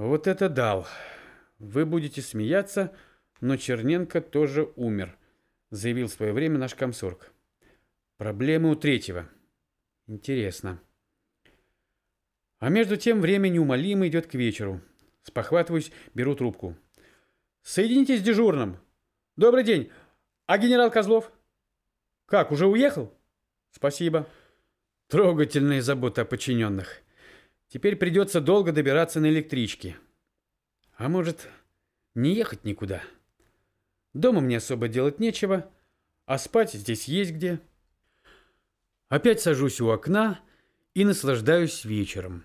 Вот это дал. Вы будете смеяться, но Черненко тоже умер, заявил в свое время наш комсорг. Проблемы у третьего. Интересно. А между тем время неумолимо идет к вечеру. Спохватываюсь, беру трубку. Соедините с дежурным. Добрый день. А генерал Козлов? Как, уже уехал? Спасибо. Трогательная забота о подчиненных. Теперь придется долго добираться на электричке. А может, не ехать никуда? Дома мне особо делать нечего, а спать здесь есть где. Опять сажусь у окна и наслаждаюсь вечером.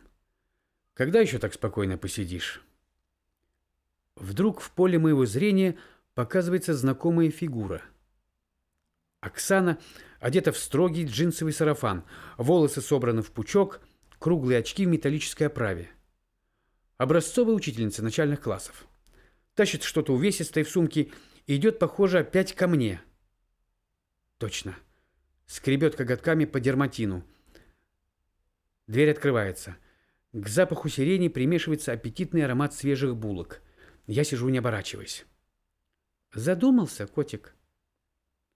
Когда еще так спокойно посидишь? Вдруг в поле моего зрения показывается знакомая фигура. Оксана одета в строгий джинсовый сарафан, волосы собраны в пучок – круглые очки в металлической оправе. Образцовая учительница начальных классов. Тащит что-то увесистое в сумке и идет, похоже, опять ко мне. Точно. Скребет коготками по дерматину. Дверь открывается. К запаху сирени примешивается аппетитный аромат свежих булок. Я сижу, не оборачиваясь. Задумался, котик?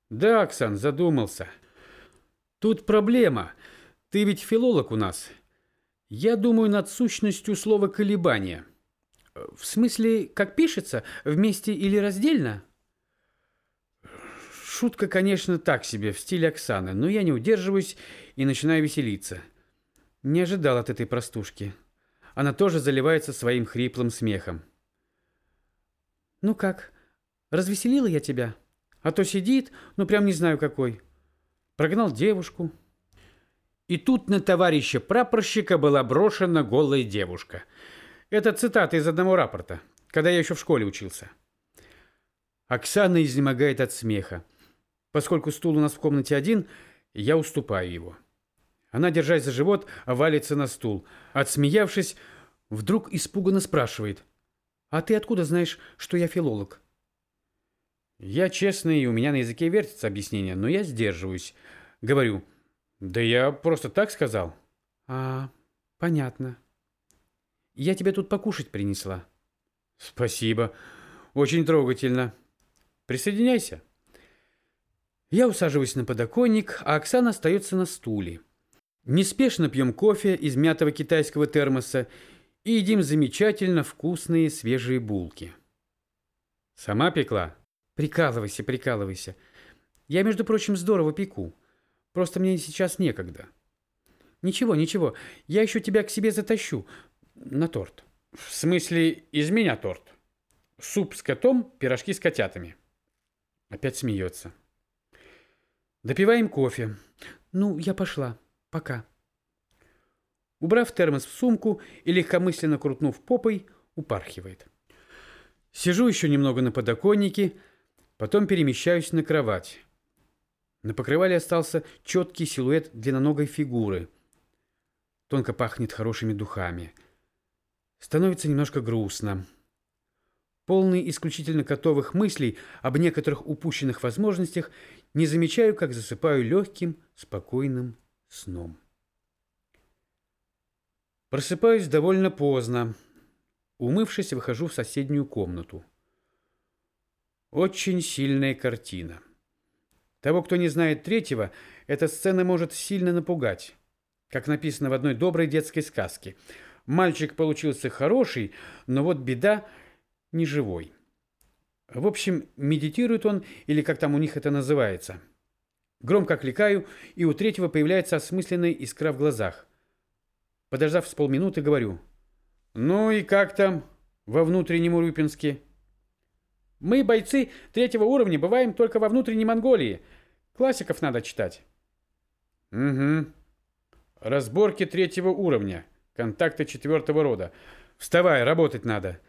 Да, Оксан, задумался. Тут проблема. Ты ведь филолог у нас. Я думаю над сущностью слова «колебание». В смысле, как пишется, вместе или раздельно? Шутка, конечно, так себе, в стиле Оксаны, но я не удерживаюсь и начинаю веселиться. Не ожидал от этой простушки. Она тоже заливается своим хриплым смехом. «Ну как, развеселила я тебя? А то сидит, ну прям не знаю какой. Прогнал девушку». И тут на товарища прапорщика была брошена голая девушка. Это цитата из одного рапорта, когда я еще в школе учился. Оксана изнемогает от смеха. Поскольку стул у нас в комнате один, я уступаю его. Она, держась за живот, валится на стул. Отсмеявшись, вдруг испуганно спрашивает. «А ты откуда знаешь, что я филолог?» Я честный, и у меня на языке вертится объяснение, но я сдерживаюсь. Говорю – да я просто так сказал. А, понятно. Я тебе тут покушать принесла. Спасибо. Очень трогательно. Присоединяйся. Я усаживаюсь на подоконник, а Оксана остается на стуле. Неспешно пьем кофе из мятого китайского термоса и едим замечательно вкусные свежие булки. Сама пекла? Прикалывайся, прикалывайся. Я, между прочим, здорово пеку. Просто мне сейчас некогда. Ничего, ничего, я еще тебя к себе затащу на торт. В смысле, из меня торт? Суп с котом, пирожки с котятами. Опять смеется. Допиваем кофе. Ну, я пошла. Пока. Убрав термос в сумку и легкомысленно крутнув попой, упархивает. Сижу еще немного на подоконнике, потом перемещаюсь на кровать. На покрывале остался четкий силуэт длинноногой фигуры. Тонко пахнет хорошими духами. Становится немножко грустно. Полный исключительно котовых мыслей об некоторых упущенных возможностях, не замечаю, как засыпаю легким, спокойным сном. Просыпаюсь довольно поздно. Умывшись, выхожу в соседнюю комнату. Очень сильная картина. Того, кто не знает третьего, эта сцена может сильно напугать. Как написано в одной доброй детской сказке. Мальчик получился хороший, но вот беда не живой. В общем, медитирует он, или как там у них это называется. Громко кликаю, и у третьего появляется осмысленная искра в глазах. Подождав с полминуты, говорю. «Ну и как там во внутреннем Урюпинске?» Мы, бойцы третьего уровня, бываем только во внутренней Монголии. Классиков надо читать. Угу. Разборки третьего уровня. Контакты четвертого рода. Вставай, работать надо.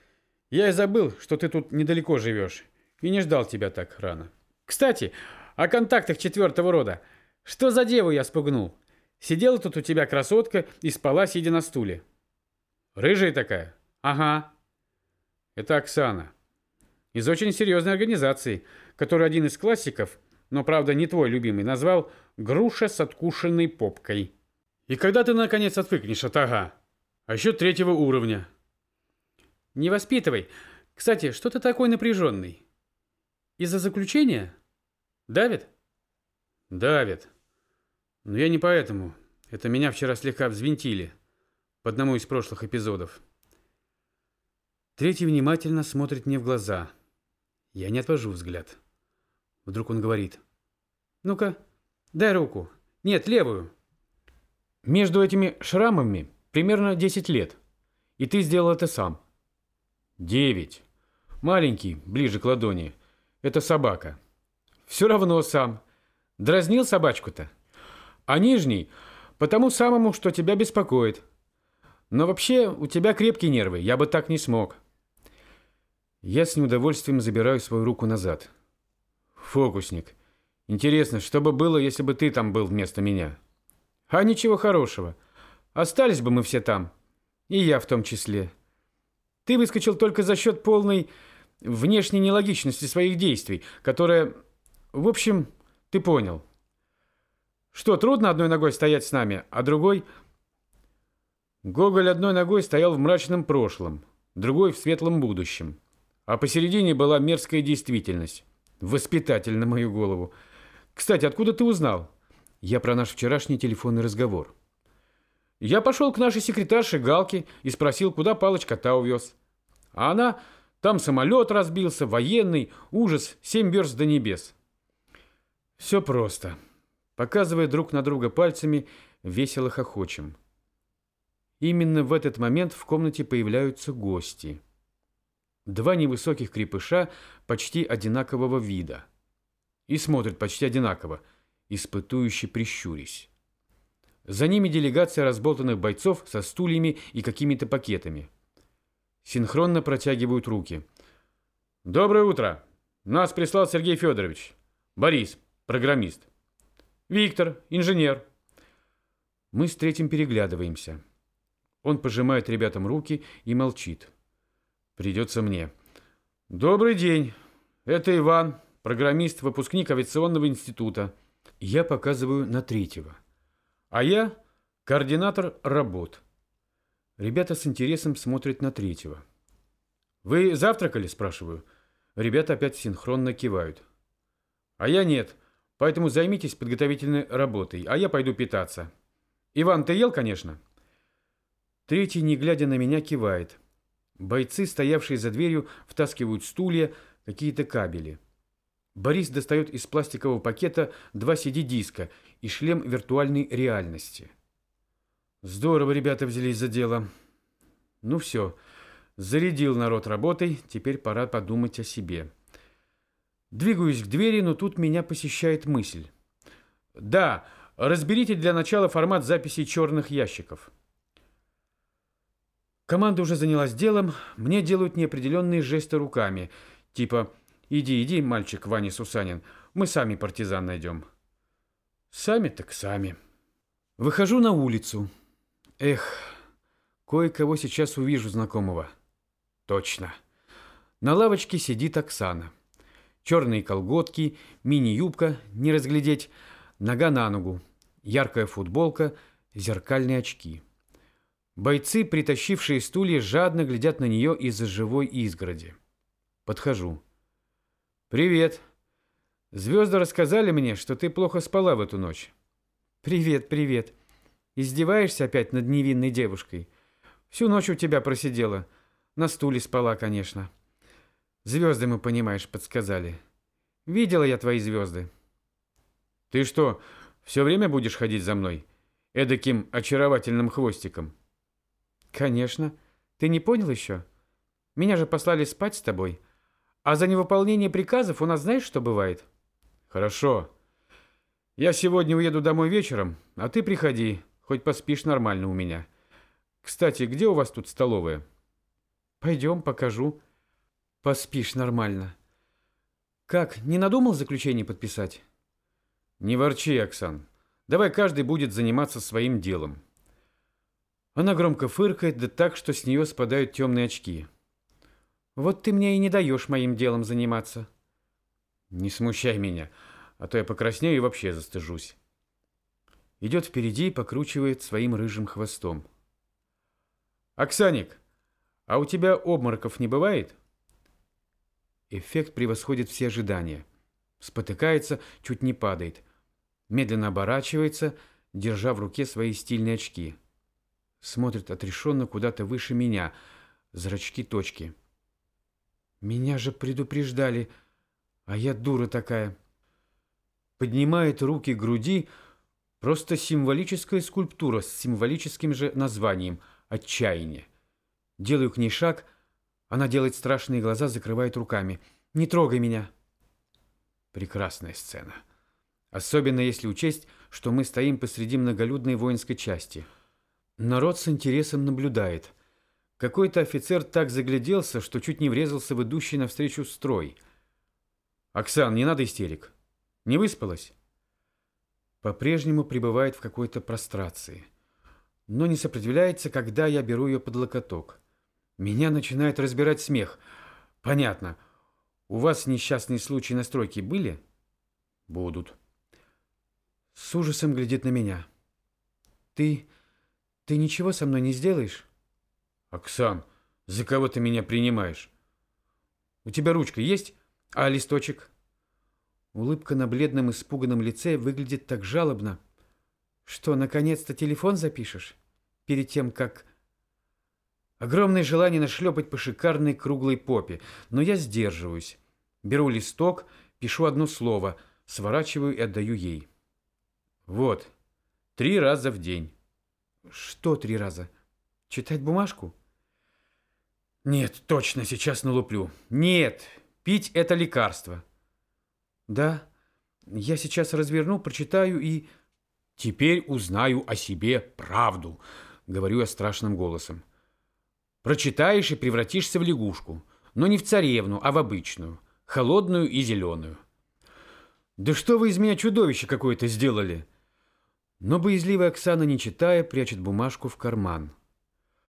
Я и забыл, что ты тут недалеко живешь. И не ждал тебя так рано. Кстати, о контактах четвертого рода. Что за деву я спугнул? Сидела тут у тебя красотка и спала, сидя на стуле. Рыжая такая? Ага. Это Оксана из очень серьезной организации, которую один из классиков, но, правда, не твой любимый, назвал «груша с откушенной попкой». И когда ты, наконец, отвыкнешь от ага? А еще третьего уровня. Не воспитывай. Кстати, что ты такой напряженный? Из-за заключения? Давид? Давид. Но я не поэтому. Это меня вчера слегка взвинтили. По одному из прошлых эпизодов. Третий внимательно смотрит мне в глаза. Я не отвожу взгляд. Вдруг он говорит. Ну-ка, дай руку. Нет, левую. Между этими шрамами примерно 10 лет. И ты сделал это сам. Девять. Маленький, ближе к ладони. Это собака. Все равно сам. Дразнил собачку-то. А нижний, потому самому, что тебя беспокоит. Но вообще, у тебя крепкие нервы, я бы так не смог. Я с неудовольствием забираю свою руку назад. Фокусник. Интересно, что бы было, если бы ты там был вместо меня? А ничего хорошего. Остались бы мы все там. И я в том числе. Ты выскочил только за счет полной внешней нелогичности своих действий, которая... В общем, ты понял. Что, трудно одной ногой стоять с нами, а другой... Гоголь одной ногой стоял в мрачном прошлом, другой в светлом будущем. А посередине была мерзкая действительность. Воспитатель на мою голову. Кстати, откуда ты узнал? Я про наш вчерашний телефонный разговор. Я пошел к нашей секретарше Галке и спросил, куда Палыч кота увез. А она... Там самолет разбился, военный, ужас, семь верст до небес. Все просто. Показывая друг на друга пальцами, весело хохочем. Именно в этот момент в комнате появляются гости. Два невысоких крепыша почти одинакового вида. И смотрят почти одинаково, испытующе прищурясь. За ними делегация разболтанных бойцов со стульями и какими-то пакетами. Синхронно протягивают руки. «Доброе утро! Нас прислал Сергей Федорович. Борис, программист. Виктор, инженер». Мы с третьим переглядываемся. Он пожимает ребятам руки и молчит. Придется мне. «Добрый день. Это Иван, программист, выпускник авиационного института». Я показываю на третьего. А я координатор работ. Ребята с интересом смотрят на третьего. «Вы завтракали?» – спрашиваю. Ребята опять синхронно кивают. «А я нет, поэтому займитесь подготовительной работой, а я пойду питаться. Иван, ты ел, конечно?» Третий, не глядя на меня, кивает. Бойцы, стоявшие за дверью, втаскивают стулья, какие-то кабели. Борис достает из пластикового пакета два CD-диска и шлем виртуальной реальности. Здорово ребята взялись за дело. Ну все, зарядил народ работой, теперь пора подумать о себе. Двигаюсь к двери, но тут меня посещает мысль. Да, разберите для начала формат записи черных ящиков. Команда уже занялась делом, мне делают неопределенные жесты руками, типа «Иди, иди, мальчик Ваня Сусанин, мы сами партизан найдем». Сами так сами. Выхожу на улицу. Эх, кое-кого сейчас увижу знакомого. Точно. На лавочке сидит Оксана. Черные колготки, мини-юбка, не разглядеть, нога на ногу, яркая футболка, зеркальные очки. Бойцы, притащившие стулья, жадно глядят на нее из-за живой изгороди. Подхожу. «Привет. Звезды рассказали мне, что ты плохо спала в эту ночь». «Привет, привет. Издеваешься опять над невинной девушкой? Всю ночь у тебя просидела. На стуле спала, конечно. Звезды мы, понимаешь, подсказали. Видела я твои звезды». «Ты что, все время будешь ходить за мной? Эдаким очаровательным хвостиком?» «Конечно. Ты не понял еще? Меня же послали спать с тобой. А за невыполнение приказов у нас знаешь, что бывает?» «Хорошо. Я сегодня уеду домой вечером, а ты приходи, хоть поспишь нормально у меня. Кстати, где у вас тут столовая?» «Пойдем, покажу. Поспишь нормально». «Как, не надумал заключение подписать?» «Не ворчи, Оксан. Давай каждый будет заниматься своим делом». Она громко фыркает, да так, что с нее спадают темные очки. «Вот ты мне и не даешь моим делом заниматься». «Не смущай меня, а то я покраснею и вообще застыжусь». Идет впереди и покручивает своим рыжим хвостом. «Оксаник, А у тебя обмороков не бывает? Эффект превосходит все ожидания. Спотыкается, чуть не падает. Медленно оборачивается, держа в руке свои стильные очки. Смотрит отрешенно куда-то выше меня. Зрачки точки. Меня же предупреждали, а я дура такая. Поднимает руки груди, просто символическая скульптура с символическим же названием «Отчаяние». Делаю к ней шаг, она делает страшные глаза, закрывает руками. «Не трогай меня!» Прекрасная сцена. Особенно если учесть, что мы стоим посреди многолюдной воинской части. Народ с интересом наблюдает. Какой-то офицер так загляделся, что чуть не врезался в идущий навстречу строй. «Оксан, не надо истерик. Не выспалась?» По-прежнему пребывает в какой-то прострации. Но не сопротивляется, когда я беру ее под локоток. Меня начинает разбирать смех. Понятно. У вас несчастные случаи на стройке были? Будут. С ужасом глядит на меня. Ты... ты ничего со мной не сделаешь? Оксан, за кого ты меня принимаешь? У тебя ручка есть? А листочек? Улыбка на бледном испуганном лице выглядит так жалобно. Что, наконец-то телефон запишешь? Перед тем, как... Огромное желание нашлепать по шикарной круглой попе, но я сдерживаюсь. Беру листок, пишу одно слово, сворачиваю и отдаю ей. Вот, три раза в день. Что три раза? Читать бумажку? Нет, точно, сейчас налуплю. Нет, пить это лекарство. Да, я сейчас разверну, прочитаю и... Теперь узнаю о себе правду, говорю я страшным голосом. Прочитаешь и превратишься в лягушку, но не в царевну, а в обычную, холодную и зеленую. Да что вы из меня чудовище какое-то сделали? Но боязливая Оксана, не читая, прячет бумажку в карман.